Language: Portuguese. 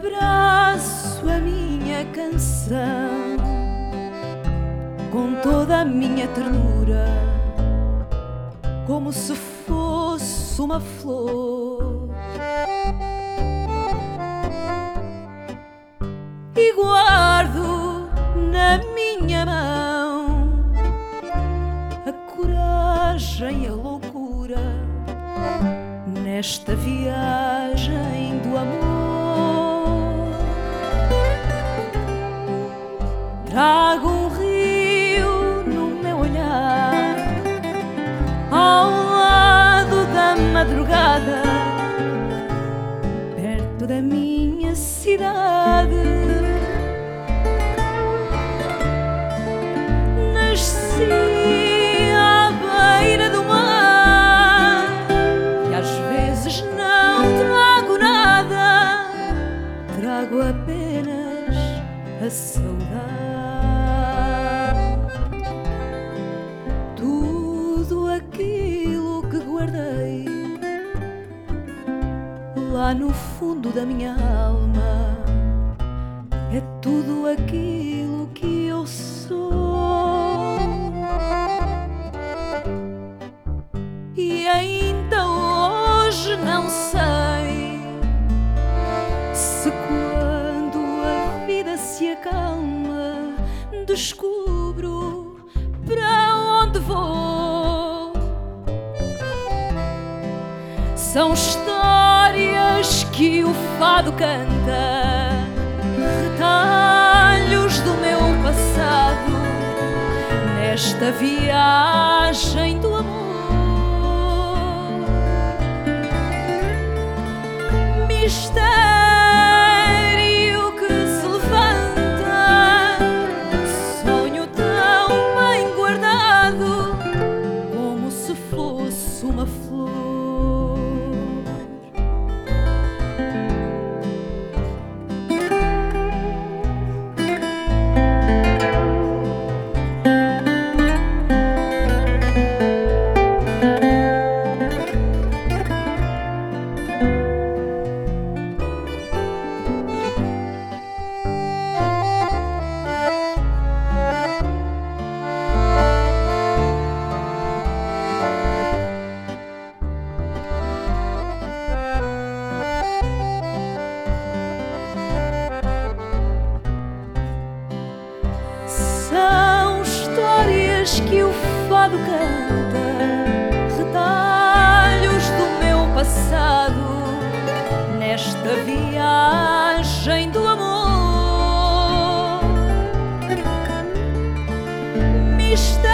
abraço a minha canção com toda a minha ternura, como se fosse uma flor. E guardo na minha mão a coragem e a loucura nesta viagem Trago um rio no meu olhar, ao lado da madrugada, perto da minha cidade. Nasci à beira do mar e às vezes não trago nada, trago apenas a saudade. No fundo da minha alma é tudo aquilo que eu sou. E ainda hoje não sei se quando a vida se acalma descubro para onde vou. São histórias que o fado canta, retalhos do meu passado, nesta viagem passado canta retalhos do meu passado nesta viagem do amor. Mister